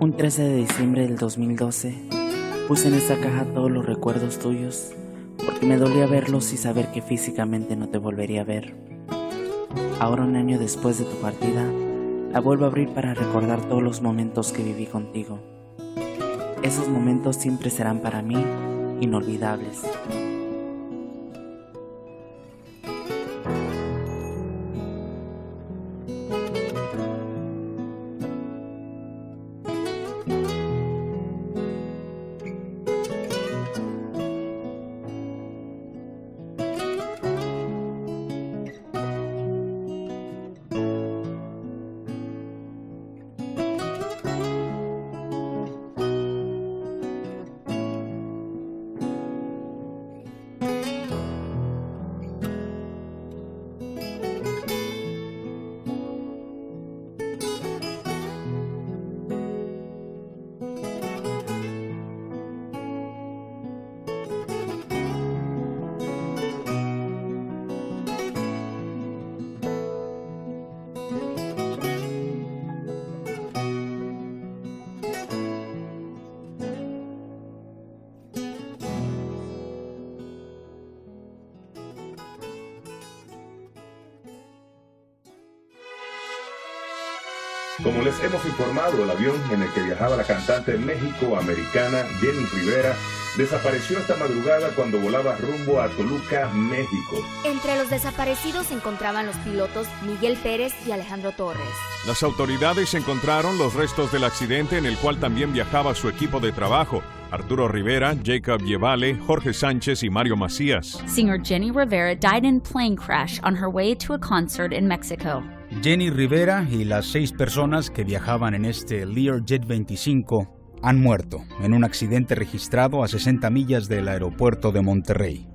Un 13 de diciembre del 2012 puse en esta caja todos los recuerdos tuyos porque me dolía verlos y saber que físicamente no te volvería a ver. Ahora un año después de tu partida, la vuelvo a abrir para recordar todos los momentos que viví contigo. Esos momentos siempre serán para mí inolvidables. Como les hemos informado, el avión en el que viajaba la cantante México-americana Jenny Rivera desapareció esta madrugada cuando volaba rumbo a Toluca, México. Entre los desaparecidos se encontraban los pilotos Miguel Pérez y Alejandro Torres. Las autoridades encontraron los restos del accidente en el cual también viajaba su equipo de trabajo. Arturo Rivera, Jacob Yevale, Jorge Sánchez y Mario Macías. Singer Jenny Rivera died in plane crash on her way to a concert in Mexico. Jenny Rivera y las seis personas que viajaban en este Learjet 25 han muerto en un accidente registrado a 60 millas del aeropuerto de Monterrey.